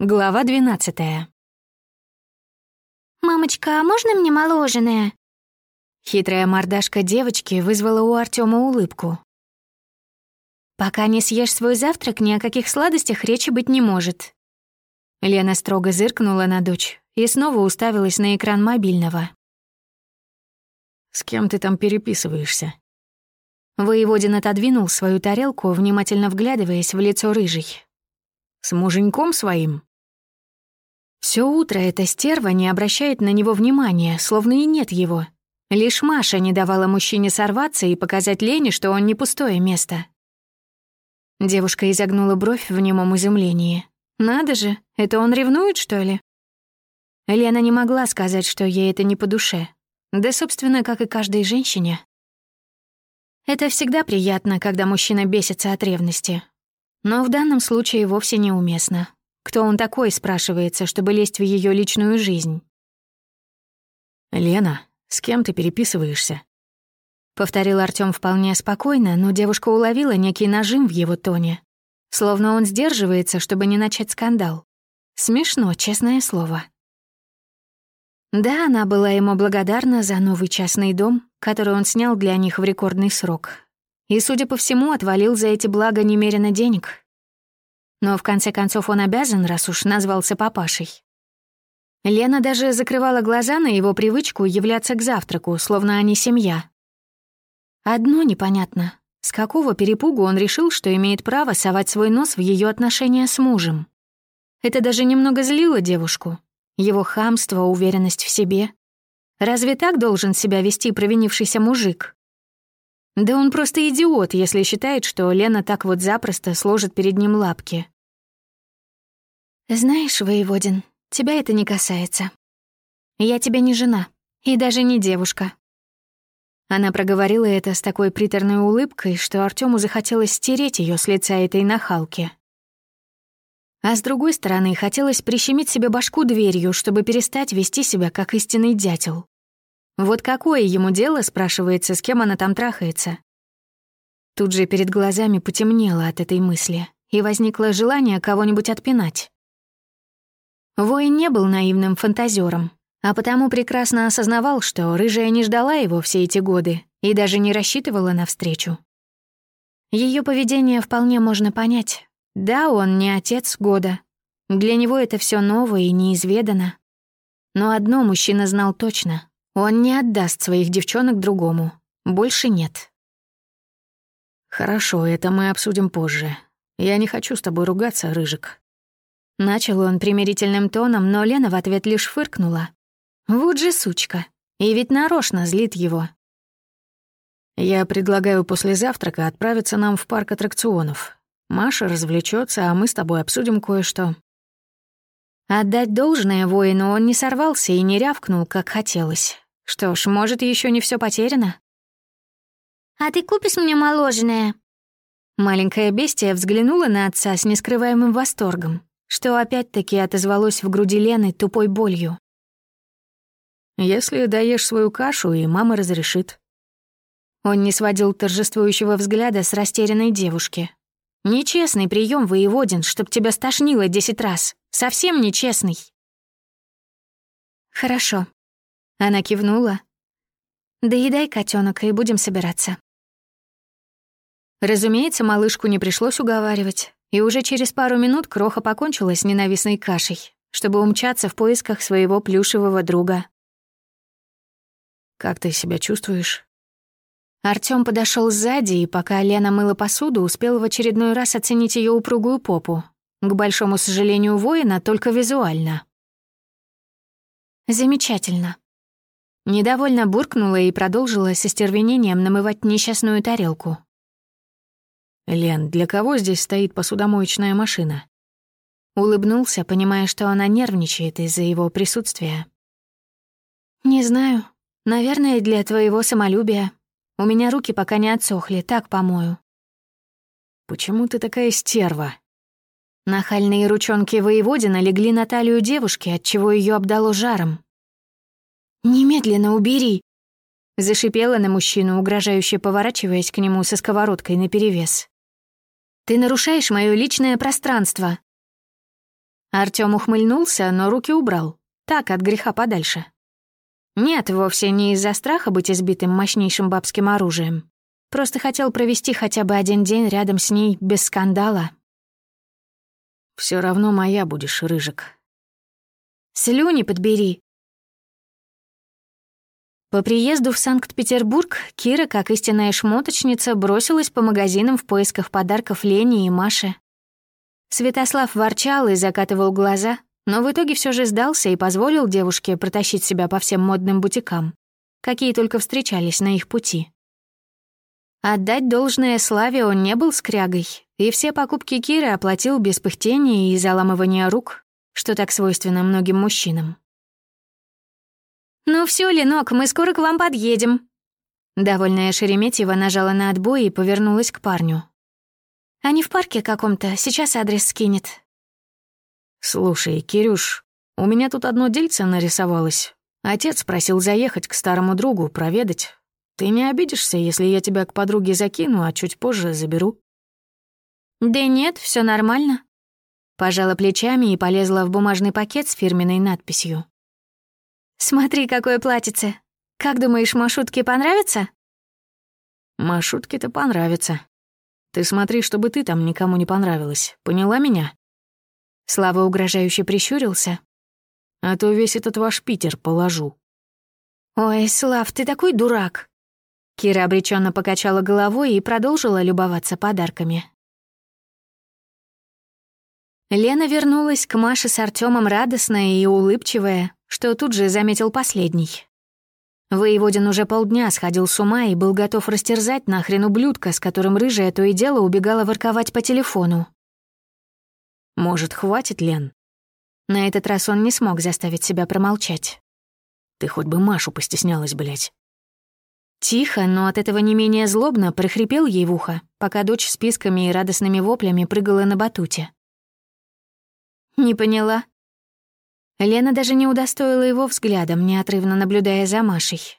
Глава двенадцатая. «Мамочка, а можно мне мороженое?» Хитрая мордашка девочки вызвала у Артема улыбку. «Пока не съешь свой завтрак, ни о каких сладостях речи быть не может». Лена строго зыркнула на дочь и снова уставилась на экран мобильного. «С кем ты там переписываешься?» Воеводин отодвинул свою тарелку, внимательно вглядываясь в лицо рыжий. «С муженьком своим?» Все утро эта стерва не обращает на него внимания, словно и нет его. Лишь Маша не давала мужчине сорваться и показать Лене, что он не пустое место. Девушка изогнула бровь в немом изумлении. «Надо же, это он ревнует, что ли?» Лена не могла сказать, что ей это не по душе. Да, собственно, как и каждой женщине. Это всегда приятно, когда мужчина бесится от ревности. Но в данном случае вовсе неуместно. Кто он такой, спрашивается, чтобы лезть в ее личную жизнь? «Лена, с кем ты переписываешься?» Повторил Артём вполне спокойно, но девушка уловила некий нажим в его тоне. Словно он сдерживается, чтобы не начать скандал. Смешно, честное слово. Да, она была ему благодарна за новый частный дом, который он снял для них в рекордный срок. И, судя по всему, отвалил за эти блага немерено денег. Но в конце концов он обязан, раз уж назвался папашей. Лена даже закрывала глаза на его привычку являться к завтраку, словно они семья. Одно непонятно. С какого перепугу он решил, что имеет право совать свой нос в ее отношения с мужем? Это даже немного злило девушку. Его хамство, уверенность в себе. Разве так должен себя вести провинившийся мужик? Да он просто идиот, если считает, что Лена так вот запросто сложит перед ним лапки. «Знаешь, Воеводин, тебя это не касается. Я тебе не жена и даже не девушка». Она проговорила это с такой приторной улыбкой, что Артему захотелось стереть ее с лица этой нахалки. А с другой стороны, хотелось прищемить себе башку дверью, чтобы перестать вести себя как истинный дятел. Вот какое ему дело, спрашивается, с кем она там трахается? Тут же перед глазами потемнело от этой мысли, и возникло желание кого-нибудь отпинать. Воин не был наивным фантазером, а потому прекрасно осознавал, что рыжая не ждала его все эти годы и даже не рассчитывала на встречу. Ее поведение вполне можно понять. Да, он не отец года. Для него это все новое и неизведано. Но одно мужчина знал точно. Он не отдаст своих девчонок другому. Больше нет. «Хорошо, это мы обсудим позже. Я не хочу с тобой ругаться, Рыжик». Начал он примирительным тоном, но Лена в ответ лишь фыркнула. Вот же сучка. И ведь нарочно злит его. «Я предлагаю после завтрака отправиться нам в парк аттракционов. Маша развлечется, а мы с тобой обсудим кое-что». Отдать должное воину он не сорвался и не рявкнул, как хотелось. Что ж, может, еще не все потеряно? «А ты купишь мне мороженое?» Маленькая бестия взглянула на отца с нескрываемым восторгом, что опять-таки отозвалось в груди Лены тупой болью. «Если доешь свою кашу, и мама разрешит». Он не сводил торжествующего взгляда с растерянной девушки. «Нечестный прием воеводин, чтоб тебя стошнило десять раз. Совсем нечестный». «Хорошо», она кивнула. «Доедай, котенок, и будем собираться». Разумеется, малышку не пришлось уговаривать, и уже через пару минут Кроха покончила с ненавистной кашей, чтобы умчаться в поисках своего плюшевого друга. «Как ты себя чувствуешь?» Артём подошёл сзади, и пока Лена мыла посуду, успел в очередной раз оценить её упругую попу. К большому сожалению воина, только визуально. «Замечательно», Недовольно буркнула и продолжила с остервенением намывать несчастную тарелку. «Лен, для кого здесь стоит посудомоечная машина?» Улыбнулся, понимая, что она нервничает из-за его присутствия. «Не знаю. Наверное, для твоего самолюбия. У меня руки пока не отсохли, так помою». «Почему ты такая стерва?» Нахальные ручонки воеводина легли на талию девушки, отчего ее обдало жаром. «Немедленно убери!» Зашипела на мужчину, угрожающе поворачиваясь к нему со сковородкой наперевес. «Ты нарушаешь мое личное пространство!» Артём ухмыльнулся, но руки убрал. Так, от греха подальше. Нет, вовсе не из-за страха быть избитым мощнейшим бабским оружием. Просто хотел провести хотя бы один день рядом с ней без скандала. Все равно моя будешь, Рыжик». «Слюни подбери». По приезду в Санкт-Петербург Кира, как истинная шмоточница, бросилась по магазинам в поисках подарков Лене и Маше. Святослав ворчал и закатывал глаза, но в итоге все же сдался и позволил девушке протащить себя по всем модным бутикам, какие только встречались на их пути. Отдать должное Славе он не был скрягой, и все покупки Киры оплатил без пыхтения и заламывания рук, что так свойственно многим мужчинам. «Ну все, Ленок, мы скоро к вам подъедем». Довольная Шереметьева нажала на отбой и повернулась к парню. Они в парке каком-то, сейчас адрес скинет». «Слушай, Кирюш, у меня тут одно дельце нарисовалось. Отец просил заехать к старому другу, проведать. Ты не обидишься, если я тебя к подруге закину, а чуть позже заберу?» «Да нет, все нормально». Пожала плечами и полезла в бумажный пакет с фирменной надписью. «Смотри, какое платьице. Как думаешь, Машутке понравится?» «Машутке-то понравится», ты смотри, чтобы ты там никому не понравилась. Поняла меня?» Слава угрожающе прищурился. «А то весь этот ваш Питер положу». «Ой, Слав, ты такой дурак!» Кира обреченно покачала головой и продолжила любоваться подарками. Лена вернулась к Маше с Артемом радостная и улыбчивая, что тут же заметил последний. Воеводин уже полдня сходил с ума и был готов растерзать нахрен ублюдка, с которым рыжая то и дело убегала ворковать по телефону. «Может, хватит, Лен?» На этот раз он не смог заставить себя промолчать. «Ты хоть бы Машу постеснялась, блядь». Тихо, но от этого не менее злобно прохрипел ей в ухо, пока дочь с писками и радостными воплями прыгала на батуте. «Не поняла», Лена даже не удостоила его взглядом, неотрывно наблюдая за Машей.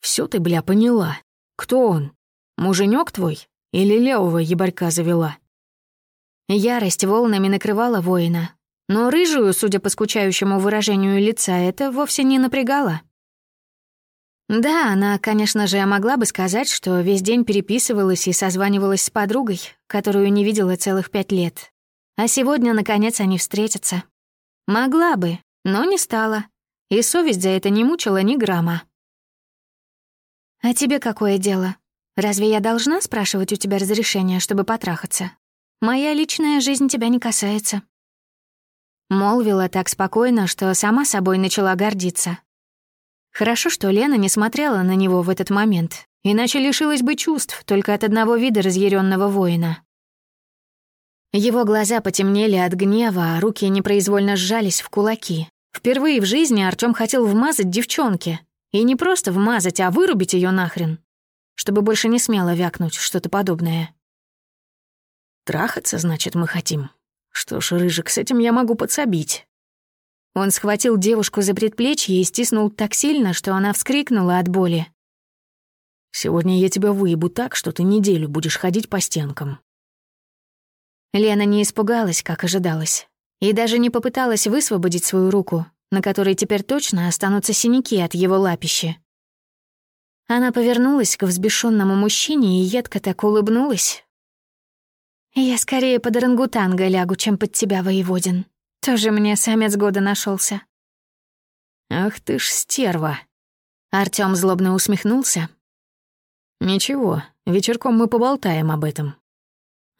Все ты, бля, поняла. Кто он? Муженек твой? Или левого ебарька завела?» Ярость волнами накрывала воина, но рыжую, судя по скучающему выражению лица, это вовсе не напрягало. Да, она, конечно же, могла бы сказать, что весь день переписывалась и созванивалась с подругой, которую не видела целых пять лет. А сегодня, наконец, они встретятся. Могла бы, но не стала. И совесть за это не мучила ни грамма. «А тебе какое дело? Разве я должна спрашивать у тебя разрешения, чтобы потрахаться? Моя личная жизнь тебя не касается». Молвила так спокойно, что сама собой начала гордиться. Хорошо, что Лена не смотрела на него в этот момент, иначе лишилась бы чувств только от одного вида разъяренного воина. Его глаза потемнели от гнева, а руки непроизвольно сжались в кулаки. Впервые в жизни Артём хотел вмазать девчонке. И не просто вмазать, а вырубить её нахрен. Чтобы больше не смело вякнуть что-то подобное. «Трахаться, значит, мы хотим. Что ж, Рыжик, с этим я могу подсобить». Он схватил девушку за предплечье и стиснул так сильно, что она вскрикнула от боли. «Сегодня я тебя выебу так, что ты неделю будешь ходить по стенкам. Лена не испугалась, как ожидалось, и даже не попыталась высвободить свою руку, на которой теперь точно останутся синяки от его лапищи. Она повернулась к взбешенному мужчине и едко так улыбнулась. «Я скорее под орангутанга лягу, чем под тебя, воеводин. Тоже мне самец года нашелся. «Ах ты ж стерва!» Артём злобно усмехнулся. «Ничего, вечерком мы поболтаем об этом.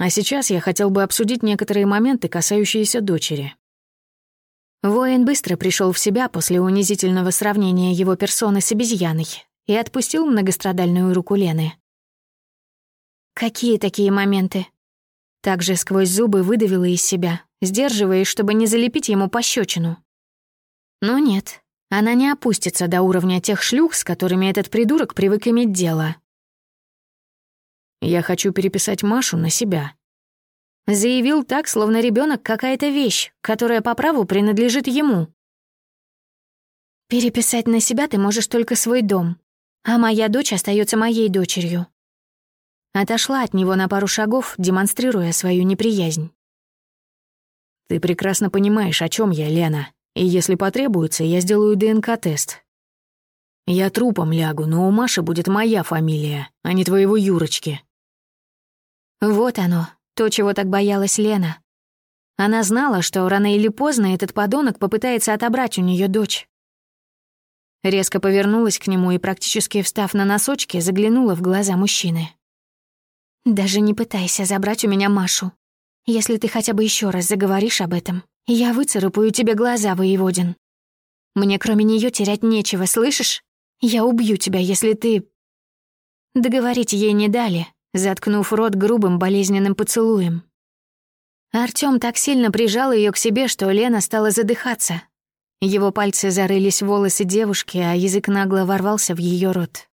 А сейчас я хотел бы обсудить некоторые моменты, касающиеся дочери. Воин быстро пришел в себя после унизительного сравнения его персоны с обезьяной и отпустил многострадальную руку Лены. «Какие такие моменты?» Также сквозь зубы выдавила из себя, сдерживаясь, чтобы не залепить ему пощечину. Но нет, она не опустится до уровня тех шлюх, с которыми этот придурок привык иметь дело. Я хочу переписать Машу на себя. Заявил так, словно ребенок какая-то вещь, которая по праву принадлежит ему. Переписать на себя ты можешь только свой дом, а моя дочь остается моей дочерью. Отошла от него на пару шагов, демонстрируя свою неприязнь. Ты прекрасно понимаешь, о чем я, Лена. И если потребуется, я сделаю ДНК-тест. Я трупом лягу, но у Маши будет моя фамилия, а не твоего Юрочки. Вот оно, то, чего так боялась Лена. Она знала, что рано или поздно этот подонок попытается отобрать у нее дочь. Резко повернулась к нему и, практически встав на носочки, заглянула в глаза мужчины. «Даже не пытайся забрать у меня Машу. Если ты хотя бы еще раз заговоришь об этом, я выцарапаю тебе глаза, воеводин. Мне кроме нее терять нечего, слышишь? Я убью тебя, если ты...» Договорить ей не дали, заткнув рот грубым болезненным поцелуем. Артём так сильно прижал ее к себе, что Лена стала задыхаться. Его пальцы зарылись в волосы девушки, а язык нагло ворвался в ее рот.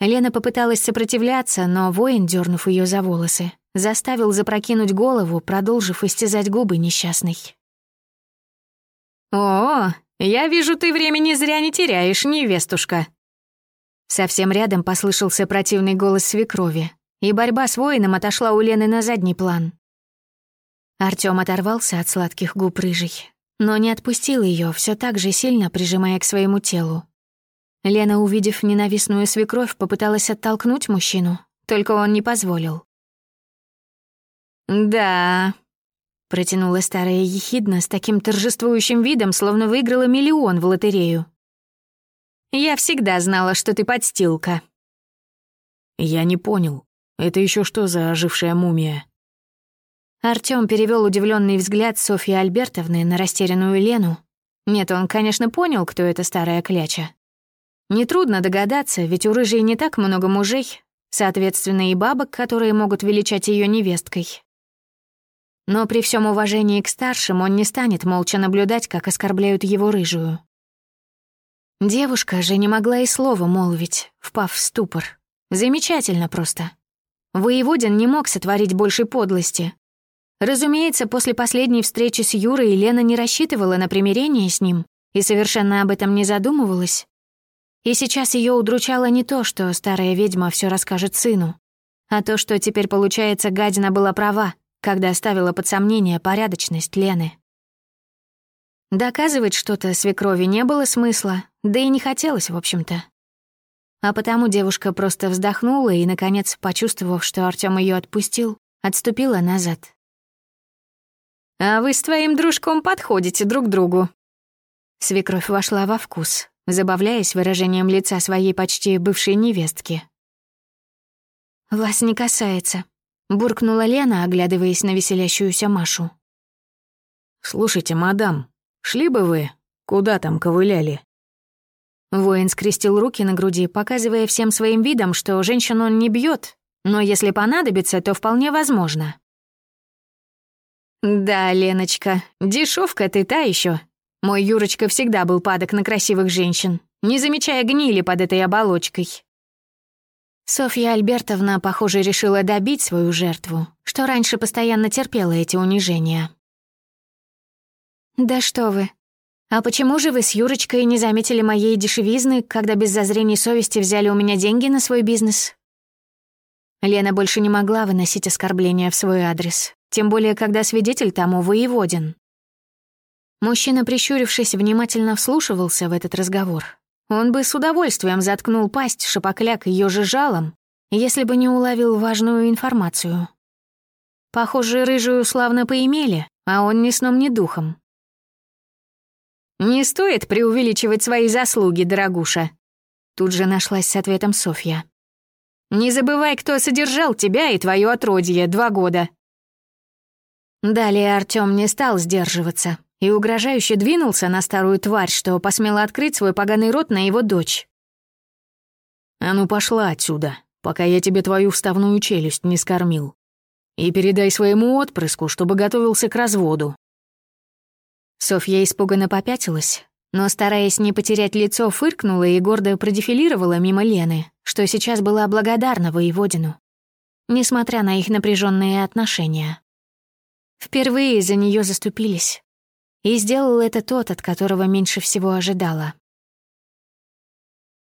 Лена попыталась сопротивляться, но воин, дернув ее за волосы, заставил запрокинуть голову, продолжив истязать губы несчастной. «О, я вижу, ты времени зря не теряешь, невестушка!» Совсем рядом послышался противный голос свекрови, и борьба с воином отошла у Лены на задний план. Артём оторвался от сладких губ рыжей, но не отпустил ее, все так же сильно прижимая к своему телу. Лена, увидев ненавистную свекровь, попыталась оттолкнуть мужчину, только он не позволил. «Да», — протянула старая ехидна с таким торжествующим видом, словно выиграла миллион в лотерею. «Я всегда знала, что ты подстилка». «Я не понял. Это еще что за ожившая мумия?» Артём перевёл удивлённый взгляд Софьи Альбертовны на растерянную Лену. Нет, он, конечно, понял, кто эта старая кляча. Нетрудно догадаться, ведь у рыжей не так много мужей, соответственно, и бабок, которые могут величать её невесткой. Но при всём уважении к старшим он не станет молча наблюдать, как оскорбляют его рыжую. Девушка же не могла и слова молвить, впав в ступор. Замечательно просто. Воеводин не мог сотворить большей подлости, Разумеется, после последней встречи с Юрой Елена не рассчитывала на примирение с ним и совершенно об этом не задумывалась. И сейчас ее удручало не то, что старая ведьма все расскажет сыну, а то, что теперь, получается, гадина была права, когда оставила под сомнение порядочность Лены. Доказывать что-то свекрови не было смысла, да и не хотелось, в общем-то. А потому девушка просто вздохнула и, наконец, почувствовав, что Артём ее отпустил, отступила назад. А вы с твоим дружком подходите друг другу». Свекровь вошла во вкус, забавляясь выражением лица своей почти бывшей невестки. «Вас не касается», — буркнула Лена, оглядываясь на веселящуюся Машу. «Слушайте, мадам, шли бы вы? Куда там ковыляли?» Воин скрестил руки на груди, показывая всем своим видом, что женщину он не бьет, но если понадобится, то вполне возможно. «Да, Леночка, дешевка ты та еще. Мой Юрочка всегда был падок на красивых женщин, не замечая гнили под этой оболочкой». Софья Альбертовна, похоже, решила добить свою жертву, что раньше постоянно терпела эти унижения. «Да что вы. А почему же вы с Юрочкой не заметили моей дешевизны, когда без зазрений совести взяли у меня деньги на свой бизнес?» Лена больше не могла выносить оскорбления в свой адрес тем более когда свидетель тому воеводен. Мужчина, прищурившись, внимательно вслушивался в этот разговор. Он бы с удовольствием заткнул пасть шапокляк ее же жалом, если бы не уловил важную информацию. Похоже, рыжую славно поимели, а он ни сном, ни духом. «Не стоит преувеличивать свои заслуги, дорогуша», Тут же нашлась с ответом Софья. «Не забывай, кто содержал тебя и твое отродье два года. Далее Артём не стал сдерживаться и угрожающе двинулся на старую тварь, что посмела открыть свой поганый рот на его дочь. «А ну пошла отсюда, пока я тебе твою вставную челюсть не скормил. И передай своему отпрыску, чтобы готовился к разводу». Софья испуганно попятилась, но, стараясь не потерять лицо, фыркнула и гордо продефилировала мимо Лены, что сейчас была благодарна воеводину, несмотря на их напряженные отношения. Впервые за нее заступились. И сделал это тот, от которого меньше всего ожидала.